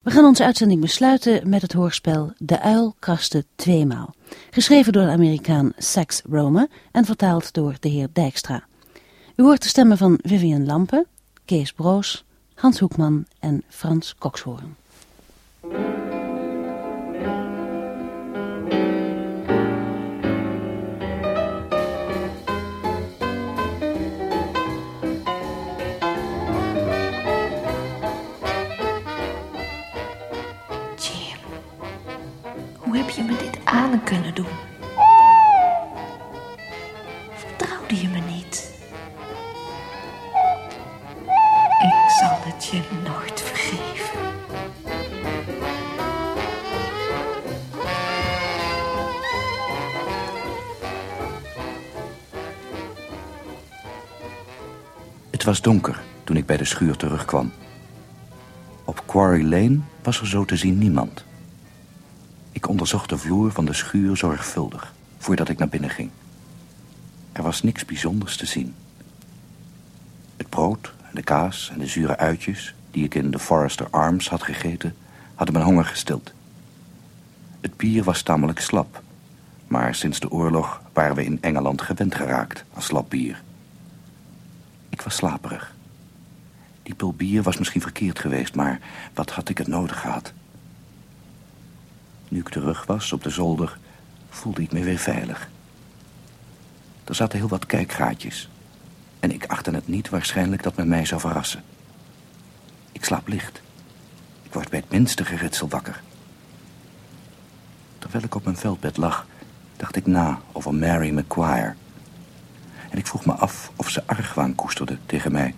We gaan onze uitzending besluiten met het hoorspel De Uil kraste tweemaal. Geschreven door de Amerikaan Sax Romer en vertaald door de heer Dijkstra. U hoort de stemmen van Vivian Lampe, Kees Broos, Hans Hoekman en Frans Kokshoorn. Kunnen doen? Vertrouwde je me niet? Ik zal het je nooit vergeven. Het was donker toen ik bij de schuur terugkwam. Op Quarry Lane was er zo te zien niemand. Ik onderzocht de vloer van de schuur zorgvuldig voordat ik naar binnen ging. Er was niks bijzonders te zien. Het brood en de kaas en de zure uitjes die ik in de Forester Arms had gegeten, hadden mijn honger gestild. Het bier was tamelijk slap, maar sinds de oorlog waren we in Engeland gewend geraakt aan slap bier. Ik was slaperig. Die pul bier was misschien verkeerd geweest, maar wat had ik het nodig gehad? Nu ik terug was op de zolder, voelde ik me weer veilig. Er zaten heel wat kijkgaatjes. En ik achtte het niet waarschijnlijk dat men mij zou verrassen. Ik slaap licht. Ik word bij het minste geritsel wakker. Terwijl ik op mijn veldbed lag, dacht ik na over Mary McQuire. En ik vroeg me af of ze argwaan koesterde tegen mij.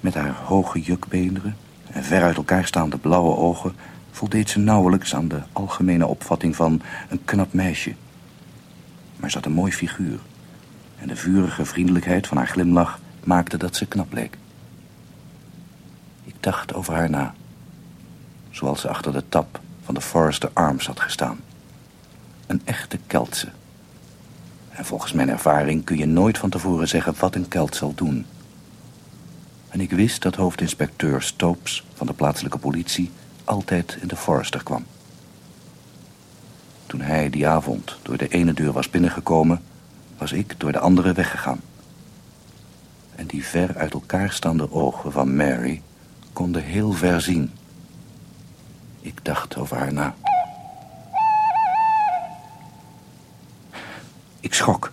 Met haar hoge jukbeenderen en ver uit elkaar staande blauwe ogen... voldeed ze nauwelijks aan de algemene opvatting van een knap meisje. Maar ze had een mooi figuur. En de vurige vriendelijkheid van haar glimlach maakte dat ze knap leek. Ik dacht over haar na. Zoals ze achter de tap van de Forester Arms had gestaan. Een echte Keltse. En volgens mijn ervaring kun je nooit van tevoren zeggen wat een Kelt zal doen. En ik wist dat hoofdinspecteur Stopes van de plaatselijke politie altijd in de Forester kwam. Toen hij die avond door de ene deur was binnengekomen, was ik door de andere weggegaan. En die ver uit elkaar staande ogen van Mary konden heel ver zien. Ik dacht over haar na. Ik schrok,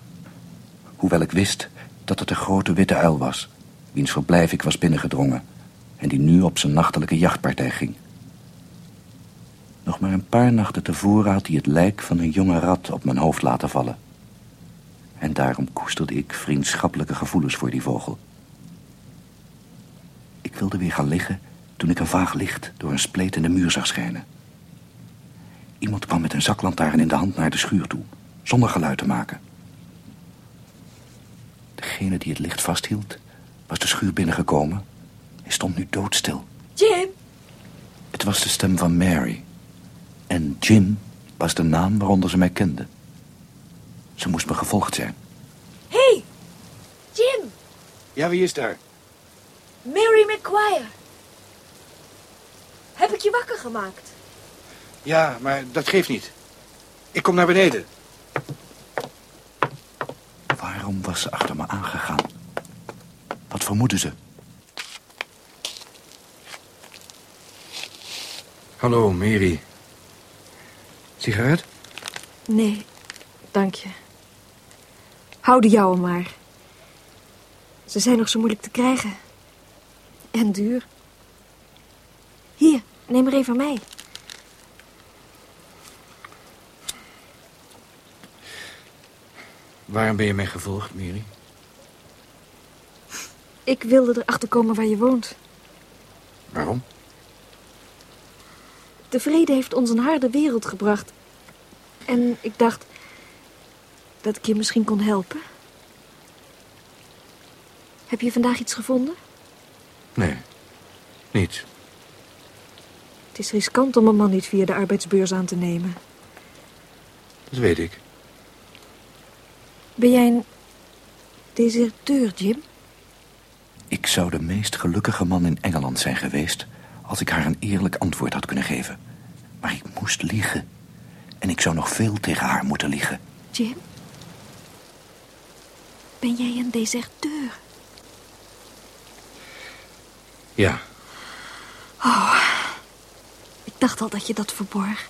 hoewel ik wist dat het de grote witte uil was, wiens verblijf ik was binnengedrongen en die nu op zijn nachtelijke jachtpartij ging. Nog maar een paar nachten tevoren had hij het lijk van een jonge rat op mijn hoofd laten vallen. En daarom koesterde ik vriendschappelijke gevoelens voor die vogel. Ik wilde weer gaan liggen toen ik een vaag licht door een spleet in de muur zag schijnen. Iemand kwam met een zaklantaarn in de hand naar de schuur toe, zonder geluid te maken. Degene die het licht vasthield, was de schuur binnengekomen. Hij stond nu doodstil. Jim! Het was de stem van Mary. En Jim was de naam waaronder ze mij kende. Ze moest me gevolgd zijn. Hey! Jim! Ja, wie is daar? Mary McQuire. Heb ik je wakker gemaakt? Ja, maar dat geeft niet. Ik kom naar beneden. Waarom was ze achter me aangegaan? Wat vermoedde ze? Hallo, Mary. Sigaret? Nee, dank je. Hou de jouwe maar. Ze zijn nog zo moeilijk te krijgen. En duur. Hier, neem er een van mij. Waarom ben je mij gevolgd, Mary? Ik wilde erachter komen waar je woont. Waarom? De vrede heeft ons een harde wereld gebracht. En ik dacht dat ik je misschien kon helpen. Heb je vandaag iets gevonden? Nee, niets. Het is riskant om een man niet via de arbeidsbeurs aan te nemen. Dat weet ik. Ben jij een deserteur, Jim? Ik zou de meest gelukkige man in Engeland zijn geweest... Als ik haar een eerlijk antwoord had kunnen geven. Maar ik moest liegen. En ik zou nog veel tegen haar moeten liegen. Jim? Ben jij een deserteur? Ja, Ik dacht al dat je dat verborg.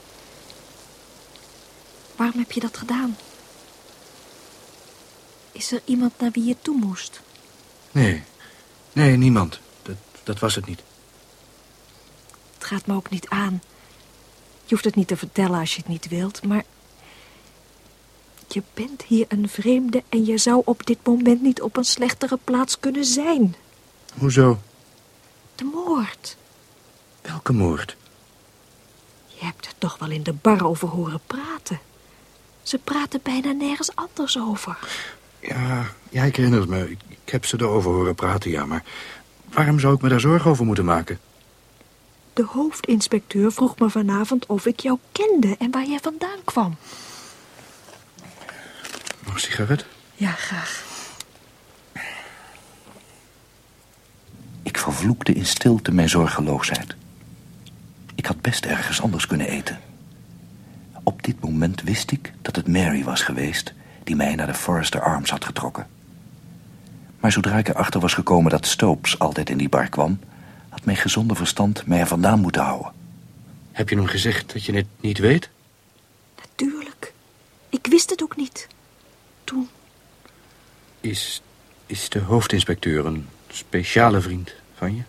Waarom heb je dat gedaan? Is er iemand naar wie je toe moest? nee. Nee, niemand. Dat, dat was het niet. Het gaat me ook niet aan. Je hoeft het niet te vertellen als je het niet wilt, maar... Je bent hier een vreemde en je zou op dit moment niet op een slechtere plaats kunnen zijn. Hoezo? De moord. Welke moord? Je hebt er toch wel in de bar over horen praten. Ze praten bijna nergens anders over. Ja, ja, ik herinner het me. Ik, ik heb ze erover horen praten, ja, maar... Waarom zou ik me daar zorgen over moeten maken? De hoofdinspecteur vroeg me vanavond of ik jou kende en waar jij vandaan kwam. Nog een sigaret? Ja, graag. Ik vervloekte in stilte mijn zorgeloosheid. Ik had best ergens anders kunnen eten. Op dit moment wist ik dat het Mary was geweest... die mij naar de Forrester Arms had getrokken. Maar zodra ik erachter was gekomen dat Stopes altijd in die bar kwam... had mijn gezonde verstand mij er vandaan moeten houden. Heb je hem gezegd dat je het niet weet? Natuurlijk. Ik wist het ook niet. Toen, Is, is de hoofdinspecteur een speciale vriend van je?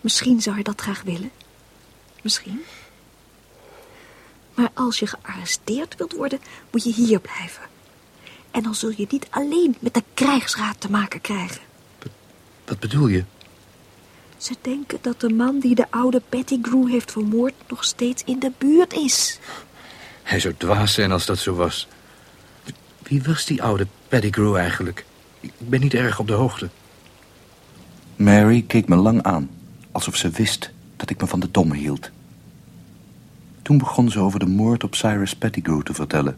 misschien zou hij dat graag willen. Misschien. Maar als je gearresteerd wilt worden, moet je hier blijven. En dan zul je niet alleen met de krijgsraad te maken krijgen. Wat bedoel je? Ze denken dat de man die de oude Pettigrew heeft vermoord nog steeds in de buurt is. Hij zou dwaas zijn als dat zo was. Wie was die oude Pettigrew eigenlijk? Ik ben niet erg op de hoogte. Mary keek me lang aan, alsof ze wist dat ik me van de domme hield. Toen begon ze over de moord op Cyrus Pettigrew te vertellen.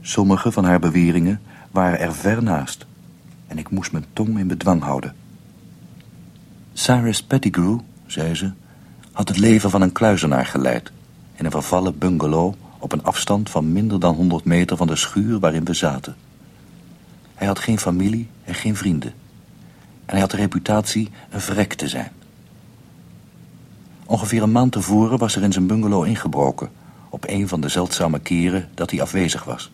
Sommige van haar beweringen waren er ver naast... en ik moest mijn tong in bedwang houden. Cyrus Pettigrew, zei ze, had het leven van een kluizenaar geleid... in een vervallen bungalow op een afstand van minder dan 100 meter van de schuur waarin we zaten. Hij had geen familie en geen vrienden. En hij had de reputatie een vrek te zijn. Ongeveer een maand tevoren was er in zijn bungalow ingebroken... op een van de zeldzame keren dat hij afwezig was.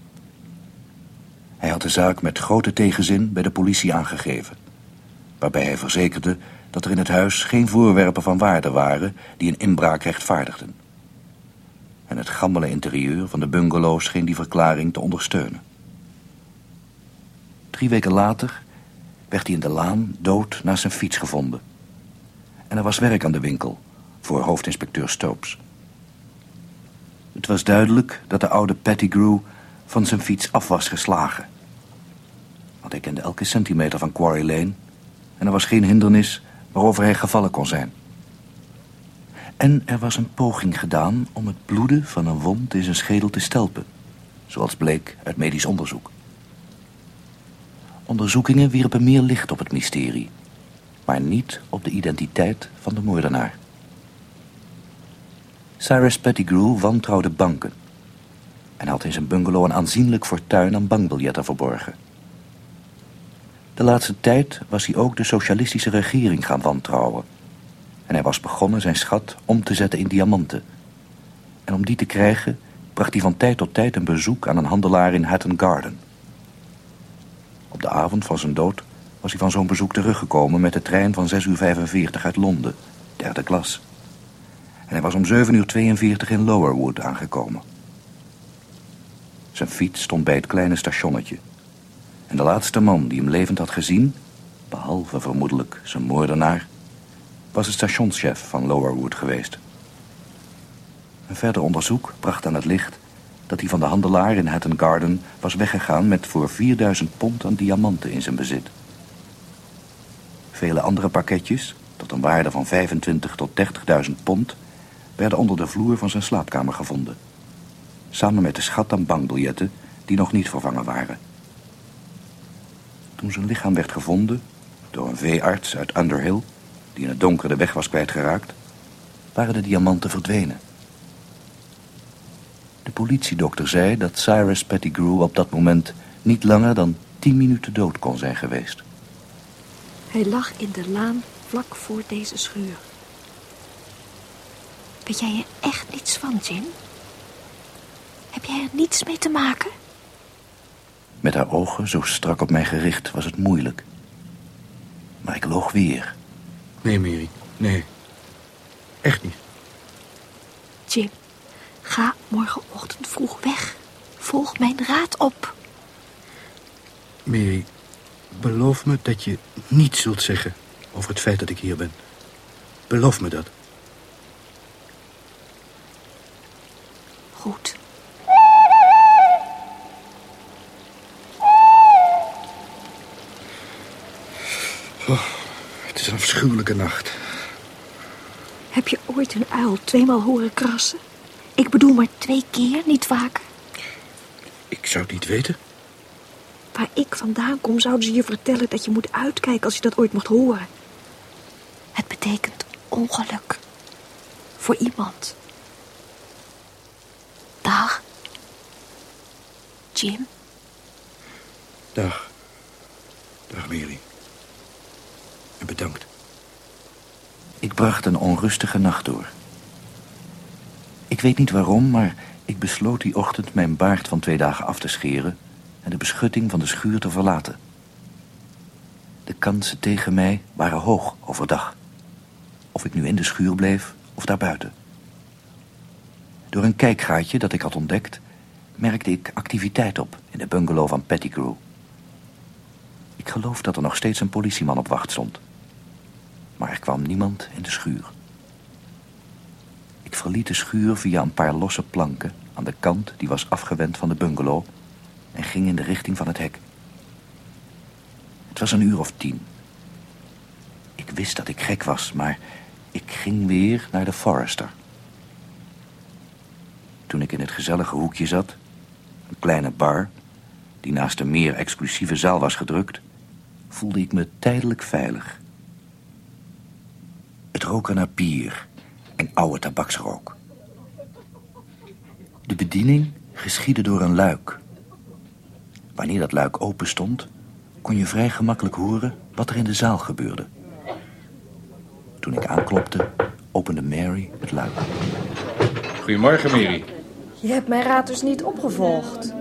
Hij had de zaak met grote tegenzin bij de politie aangegeven... waarbij hij verzekerde dat er in het huis geen voorwerpen van waarde waren... die een inbraak rechtvaardigden. En het gammele interieur van de bungalow scheen die verklaring te ondersteunen. Drie weken later werd hij in de laan dood naast zijn fiets gevonden. En er was werk aan de winkel voor hoofdinspecteur Stopes. Het was duidelijk dat de oude Pettigrew van zijn fiets af was geslagen. Want hij kende elke centimeter van Quarry Lane... en er was geen hindernis waarover hij gevallen kon zijn. En er was een poging gedaan om het bloeden van een wond in zijn schedel te stelpen... zoals bleek uit medisch onderzoek. Onderzoekingen wierpen meer licht op het mysterie... maar niet op de identiteit van de moordenaar. Cyrus Pettigrew wantrouwde banken... en had in zijn bungalow een aanzienlijk fortuin aan bankbiljetten verborgen. De laatste tijd was hij ook de socialistische regering gaan wantrouwen... en hij was begonnen zijn schat om te zetten in diamanten. En om die te krijgen bracht hij van tijd tot tijd een bezoek aan een handelaar in Hatton Garden... Op de avond van zijn dood was hij van zo'n bezoek teruggekomen... met de trein van 6 uur 45 uit Londen, derde klas. En hij was om 7 uur 42 in Lowerwood aangekomen. Zijn fiets stond bij het kleine stationnetje. En de laatste man die hem levend had gezien... behalve vermoedelijk zijn moordenaar... was de stationschef van Lowerwood geweest. Een verder onderzoek bracht aan het licht dat hij van de handelaar in Hatton Garden was weggegaan met voor 4000 pond aan diamanten in zijn bezit. Vele andere pakketjes, tot een waarde van 25 tot 30.000 pond, werden onder de vloer van zijn slaapkamer gevonden. Samen met de schat aan bankbiljetten die nog niet vervangen waren. Toen zijn lichaam werd gevonden door een veearts uit Underhill, die in het donker de weg was kwijtgeraakt, waren de diamanten verdwenen. De politiedokter zei dat Cyrus Pettigrew op dat moment niet langer dan tien minuten dood kon zijn geweest. Hij lag in de laan vlak voor deze schuur. Weet jij er echt niets van, Jim? Heb jij er niets mee te maken? Met haar ogen zo strak op mij gericht was het moeilijk. Maar ik loog weer. Nee, Mary. Nee. Echt niet. Jim, ga morgenochtend vroeg weg. Volg mijn raad op. Mary, beloof me dat je niets zult zeggen over het feit dat ik hier ben. Beloof me dat. Goed. Het is een afschuwelijke nacht. Heb je ooit een uil tweemaal horen krassen? Ik bedoel maar twee keer, niet vaker. Ik zou het niet weten. Waar ik vandaan kom, zouden ze je vertellen dat je moet uitkijken als je dat ooit mocht horen. Het betekent ongeluk. Voor iemand. Dag. Jim. Dag. Dag, Mary. En bedankt. Ik bracht een onrustige nacht door. Ik weet niet waarom, maar ik besloot die ochtend mijn baard van twee dagen af te scheren en de beschutting van de schuur te verlaten. De kansen tegen mij waren hoog overdag. Of ik nu in de schuur bleef of daarbuiten. Door een kijkgaatje dat ik had ontdekt, merkte ik activiteit op in de bungalow van Pettigrew. Ik geloof dat er nog steeds een politieman op wacht stond. Maar er kwam niemand in de schuur. Ik verliet de schuur via een paar losse planken aan de kant die was afgewend van de bungalow en ging in de richting van het hek. Het was een uur of tien. Ik wist dat ik gek was, maar ik ging weer naar de Forester. Toen ik in het gezellige hoekje zat, een kleine bar... die naast een meer exclusieve zaal was gedrukt... voelde ik me tijdelijk veilig. Het rook er naar bier en oude tabaksrook. De bediening geschiedde door een luik. Wanneer dat luik open stond, kon je vrij gemakkelijk horen wat er in de zaal gebeurde. Toen ik aanklopte, opende Mary het luik. Goedemorgen, Mary. Je hebt mijn raad dus niet opgevolgd.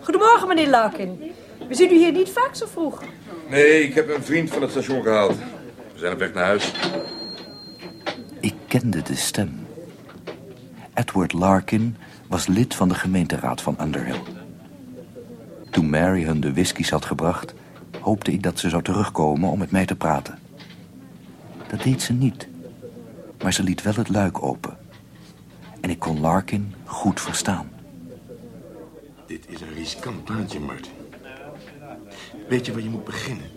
Goedemorgen, meneer Larkin. We zien u hier niet vaak zo vroeg. Nee, ik heb een vriend van het station gehaald. We zijn op weg naar huis. Ik kende de stem. Edward Larkin was lid van de gemeenteraad van Underhill. Toen Mary hun de whiskies had gebracht... hoopte ik dat ze zou terugkomen om met mij te praten. Dat deed ze niet. Maar ze liet wel het luik open. En ik kon Larkin goed verstaan. Dit is een riskant plaatje, Martin. Weet je waar je moet beginnen?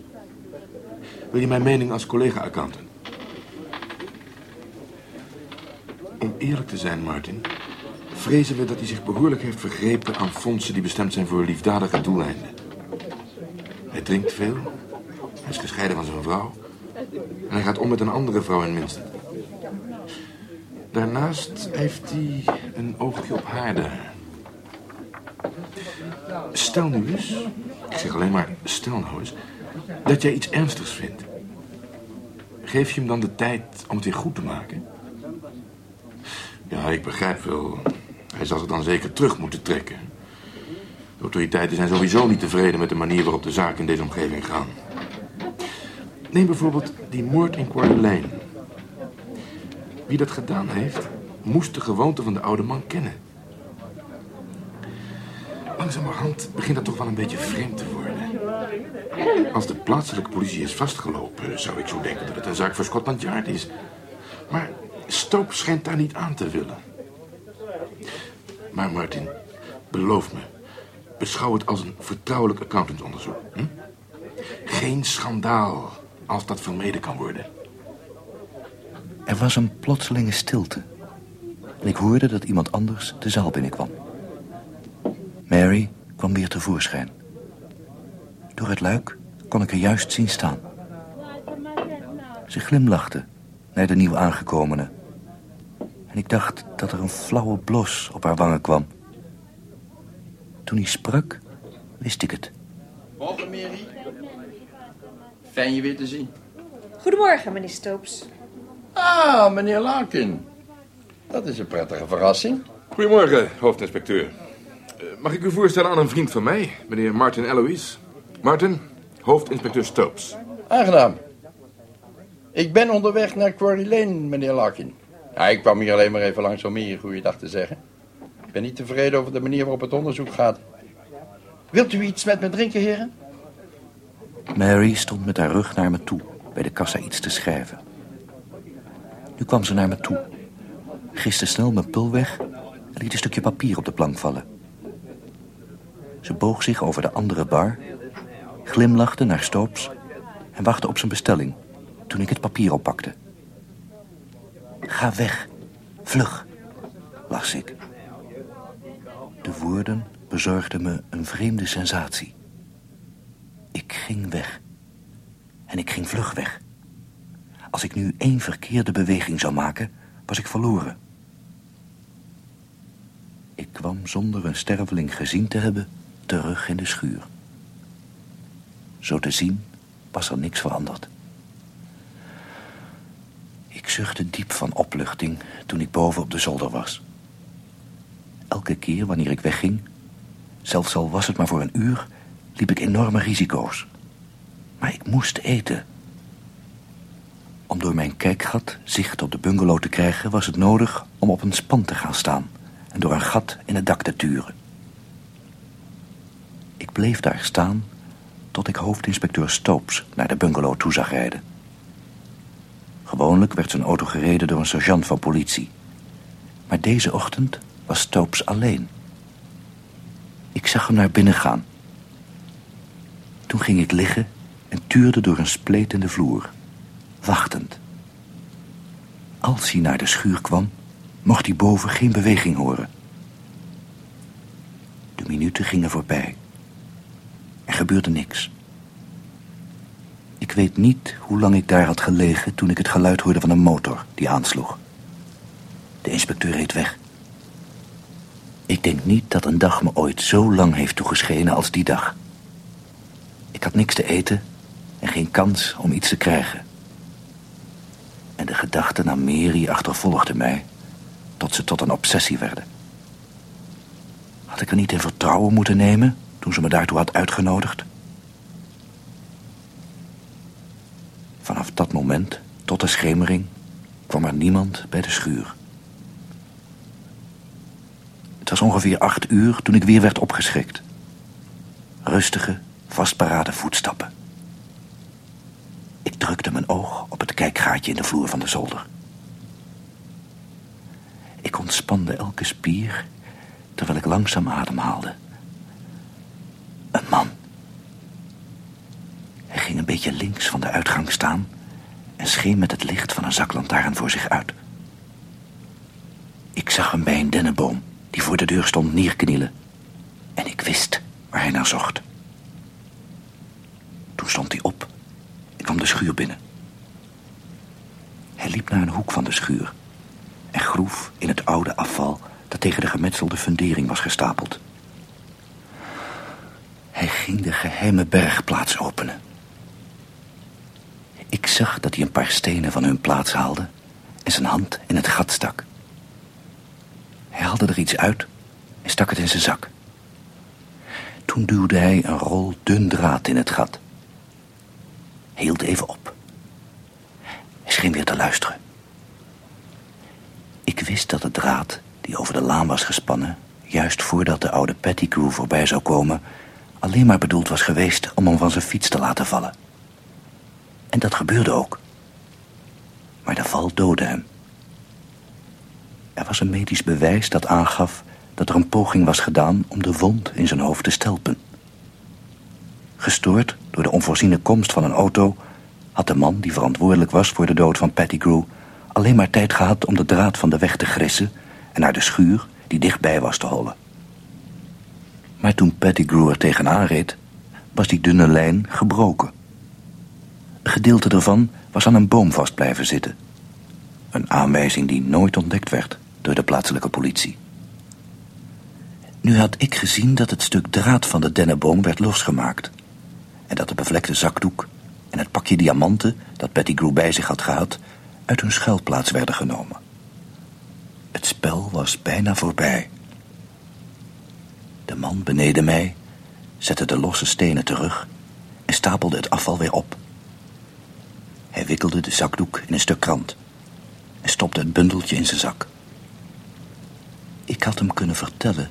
Wil je mijn mening als collega-accountant? Om eerlijk te zijn, Martin... vrezen we dat hij zich behoorlijk heeft vergrepen aan fondsen... die bestemd zijn voor liefdadige doeleinden. Hij drinkt veel. Hij is gescheiden van zijn vrouw. En hij gaat om met een andere vrouw in Minster. Daarnaast heeft hij een oogje op haar daar. Stel nu eens, ik zeg alleen maar stel nou eens, dat jij iets ernstigs vindt. Geef je hem dan de tijd om het weer goed te maken? Ja, ik begrijp wel. Hij zal zich dan zeker terug moeten trekken. De autoriteiten zijn sowieso niet tevreden met de manier waarop de zaken in deze omgeving gaan. Neem bijvoorbeeld die moord in Quarry Lane. Wie dat gedaan heeft, moest de gewoonte van de oude man kennen. Langzamerhand begint dat toch wel een beetje vreemd te worden. Als de plaatselijke politie is vastgelopen, zou ik zo denken dat het een zaak voor Scotland Yard is. Maar Stoop schijnt daar niet aan te willen. Maar Martin, beloof me, beschouw het als een vertrouwelijk accountantsonderzoek. Hm? Geen schandaal, als dat vermeden kan worden. Er was een plotselinge stilte. En ik hoorde dat iemand anders de zaal binnenkwam. Mary kwam weer tevoorschijn. Door het luik kon ik er juist zien staan. Ze glimlachte naar de nieuw aangekomene. En ik dacht dat er een flauwe blos op haar wangen kwam. Toen hij sprak, wist ik het. Morgen, Mary. Fijn je weer te zien. Goedemorgen, meneer Stoops. Ah, meneer Larkin. Dat is een prettige verrassing. Goedemorgen, hoofdinspecteur. Eh, Mag ik u voorstellen aan een vriend van mij, meneer Martin Eloise? Martin, hoofdinspecteur Stoops. Aangenaam. Ik ben onderweg naar Quarry Lane, meneer Larkin. Ja, ik kwam hier alleen maar even langs om meer goeiedag te zeggen. Ik ben niet tevreden over de manier waarop het onderzoek gaat. Wilt u iets met me drinken, heren? Mary stond met haar rug naar me toe, bij de kassa iets te schrijven. Nu kwam ze naar me toe, giste snel mijn pul weg en liet een stukje papier op de plank vallen. Ze boog zich over de andere bar, glimlachte naar Stoops en wachtte op zijn bestelling toen ik het papier oppakte. Ga weg, vlug, las ik. De woorden bezorgden me een vreemde sensatie. Ik ging weg. En ik ging vlug weg. Als ik nu één verkeerde beweging zou maken, was ik verloren. Ik kwam zonder een sterveling gezien te hebben terug in de schuur. Zo te zien was er niks veranderd. Ik zuchtte diep van opluchting toen ik boven op de zolder was. Elke keer wanneer ik wegging, zelfs al was het maar voor een uur, liep ik enorme risico's. Maar ik moest eten. Om door mijn kijkgat zicht op de bungalow te krijgen... was het nodig om op een span te gaan staan... en door een gat in het dak te turen. Ik bleef daar staan tot ik hoofdinspecteur Stoops naar de bungalow toe zag rijden. Gewoonlijk werd zijn auto gereden door een sergeant van politie. Maar deze ochtend was Stoops alleen. Ik zag hem naar binnen gaan. Toen ging ik liggen en tuurde door een spleet in de vloer, wachtend. Als hij naar de schuur kwam, mocht hij boven geen beweging horen. De minuten gingen voorbij. Gebeurde niks. Ik weet niet hoe lang ik daar had gelegen toen ik het geluid hoorde van een motor die aansloeg. De inspecteur reed weg. Ik denk niet dat een dag me ooit zo lang heeft toegeschenen als die dag. Ik had niks te eten en geen kans om iets te krijgen. En de gedachten aan Mary achtervolgden mij tot ze tot een obsessie werden. Had ik er niet in vertrouwen moeten nemen toen ze me daartoe had uitgenodigd? Vanaf dat moment tot de schemering kwam er niemand bij de schuur. Het was ongeveer acht uur toen ik weer werd opgeschrikt. Rustige, vastberaden voetstappen. Ik drukte mijn oog op het kijkgaatje in de vloer van de zolder. Ik ontspande elke spier terwijl ik langzaam ademhaalde. Een man. Hij ging een beetje links van de uitgang staan en scheen met het licht van een zaklantaarn voor zich uit. Ik zag hem bij een dennenboom die voor de deur stond neerknielen. En ik wist waar hij naar zocht. Toen stond hij op en kwam de schuur binnen. Hij liep naar een hoek van de schuur en groef in het oude afval dat tegen de gemetselde fundering was gestapeld. Hij ging de geheime bergplaats openen. Ik zag dat hij een paar stenen van hun plaats haalde en zijn hand in het gat stak. Hij haalde er iets uit en stak het in zijn zak. Toen duwde hij een rol dun draad in het gat. Hield even op. Hij scheen weer te luisteren. Ik wist dat de draad die over de laan was gespannen... juist voordat de oude Pettigrew voorbij zou komen... alleen maar bedoeld was geweest om hem van zijn fiets te laten vallen. En dat gebeurde ook. Maar de val doodde hem. Er was een medisch bewijs dat aangaf dat er een poging was gedaan om de wond in zijn hoofd te stelpen. Gestoord door de onvoorziene komst van een auto... had de man die verantwoordelijk was voor de dood van Pettigrew... alleen maar tijd gehad om de draad van de weg te grissen... en naar de schuur die dichtbij was te hollen. Maar toen Pettigrew er tegenaan reed... was die dunne lijn gebroken. Een gedeelte ervan was aan een boom vast blijven zitten. Een aanwijzing die nooit ontdekt werd door de plaatselijke politie. Nu had ik gezien dat het stuk draad van de dennenboom werd losgemaakt. En dat de bevlekte zakdoek en het pakje diamanten dat Betty Grew bij zich had gehad... uit hun schuilplaats werden genomen. Het spel was bijna voorbij. De man beneden mij zette de losse stenen terug en stapelde het afval weer op. Hij wikkelde de zakdoek in een stuk krant en stopte het bundeltje in zijn zak. Ik had hem kunnen vertellen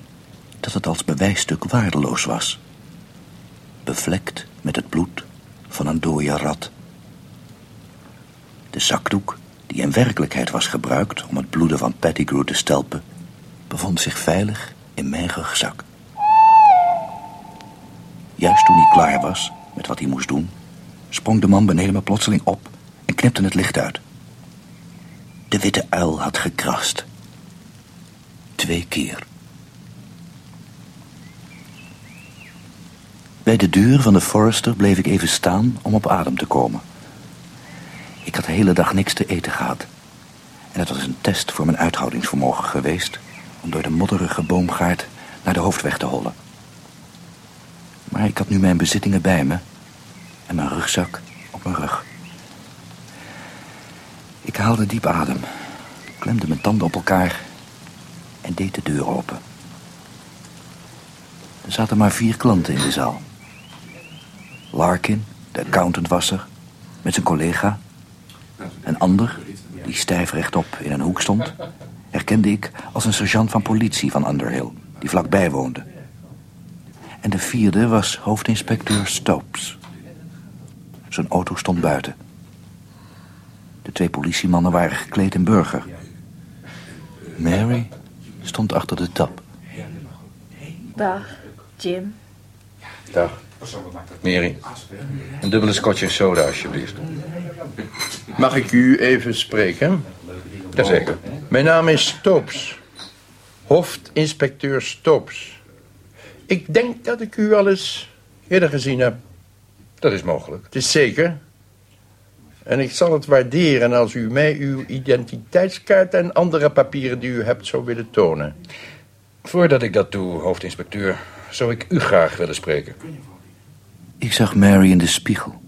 dat het als bewijsstuk waardeloos was. Bevlekt met het bloed van een dode rat. De zakdoek, die in werkelijkheid was gebruikt om het bloeden van Pettigrew te stelpen, bevond zich veilig in mijn rugzak. Juist toen hij klaar was met wat hij moest doen, sprong de man beneden me plotseling op en knipte het licht uit. De witte uil had gekrast. Twee keer. Bij de deur van de Forester bleef ik even staan om op adem te komen. Ik had de hele dag niks te eten gehad. En het was een test voor mijn uithoudingsvermogen geweest... om door de modderige boomgaard naar de hoofdweg te hollen. Maar ik had nu mijn bezittingen bij me... en mijn rugzak op mijn rug. Ik haalde diep adem, klemde mijn tanden op elkaar... en deed de deur open. Er zaten maar vier klanten in de zaal. Larkin, de accountant was er, met zijn collega. Een ander, die stijf rechtop in een hoek stond... herkende ik als een sergeant van politie van Underhill... die vlakbij woonde. En de vierde was hoofdinspecteur Stopes. Zijn auto stond buiten. De twee politiemannen waren gekleed in burger. Mary stond achter de tap. Dag, Jim. Dag. Mary, een dubbele scotch en soda alsjeblieft. Mag ik u even spreken? Jazeker. Mijn naam is Stoops. Hoofdinspecteur Stoops. Ik denk dat ik u al eens eerder gezien heb. Dat is mogelijk. Het is zeker. En ik zal het waarderen als u mij uw identiteitskaart en andere papieren die u hebt zou willen tonen. Voordat ik dat doe, hoofdinspecteur, zou ik u graag willen spreken. Ik zag Mary in de spiegel.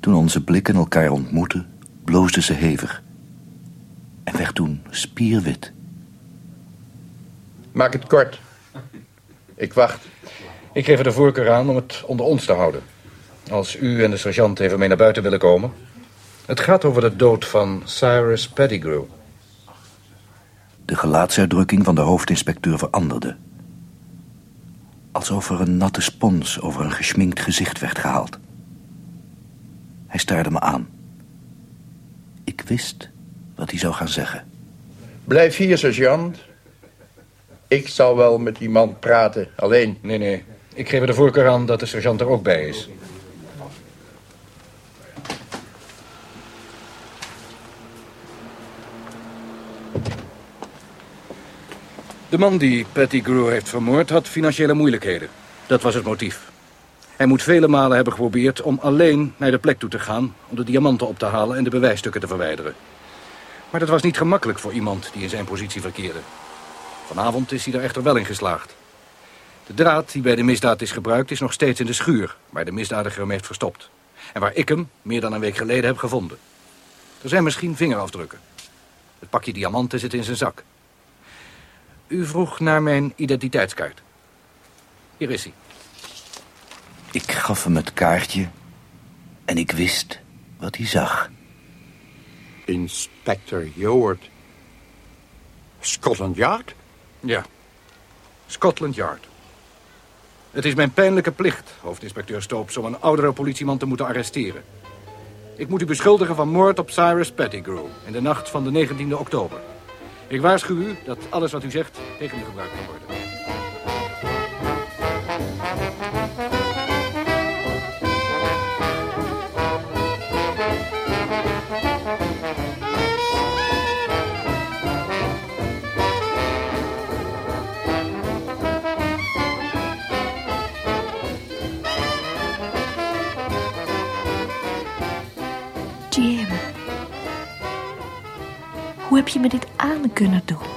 Toen onze blikken elkaar ontmoetten, bloosde ze hevig. En werd toen spierwit. Maak het kort. Ik wacht. Ik geef er de voorkeur aan om het onder ons te houden. Als u en de sergeant even mee naar buiten willen komen. Het gaat over de dood van Cyrus Pettigrew. De gelaatsuitdrukking van de hoofdinspecteur veranderde. Alsof er een natte spons over een geschminkt gezicht werd gehaald. Hij staarde me aan. Ik wist wat hij zou gaan zeggen. Blijf hier, sergeant. Ik zal wel met die man praten, alleen. Nee, nee. Ik geef er de voorkeur aan dat de sergeant er ook bij is. De man die Patty Grew heeft vermoord had financiële moeilijkheden. Dat was het motief. Hij moet vele malen hebben geprobeerd om alleen naar de plek toe te gaan... om de diamanten op te halen en de bewijsstukken te verwijderen. Maar dat was niet gemakkelijk voor iemand die in zijn positie verkeerde. Vanavond is hij er echter wel in geslaagd. De draad die bij de misdaad is gebruikt is nog steeds in de schuur... waar de misdadiger hem heeft verstopt. En waar ik hem meer dan een week geleden heb gevonden. Er zijn misschien vingerafdrukken. Het pakje diamanten zit in zijn zak. U vroeg naar mijn identiteitskaart. Hier is hij. Ik gaf hem het kaartje en ik wist wat hij zag. Inspector Howard. Scotland Yard? Ja. Scotland Yard. Het is mijn pijnlijke plicht, hoofdinspecteur Stoops... om een oudere politieman te moeten arresteren. Ik moet u beschuldigen van moord op Cyrus Pettigrew... in de nacht van de 19e oktober. Ik waarschuw u dat alles wat u zegt tegen u gebruikt kan worden. Hoe heb je me dit aan kunnen doen?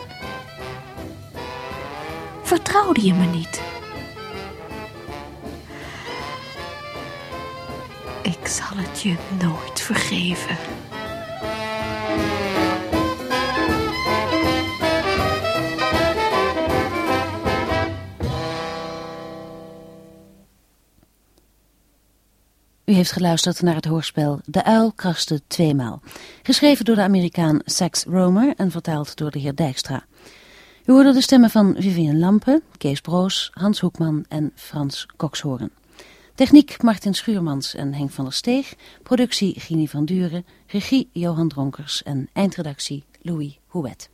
Vertrouwde je me niet? Ik zal het je nooit vergeven. U heeft geluisterd naar het hoorspel De Uil kraste tweemaal. Geschreven door de Amerikaan Sax Romer en vertaald door de heer Dijkstra. U hoorde de stemmen van Vivian Lampe, Kees Broos, Hans Hoekman en Frans Kokshoorn. Techniek Martin Schuurmans en Henk van der Steeg. Productie Gini van Duren. Regie Johan Dronkers en eindredactie Louis Houet.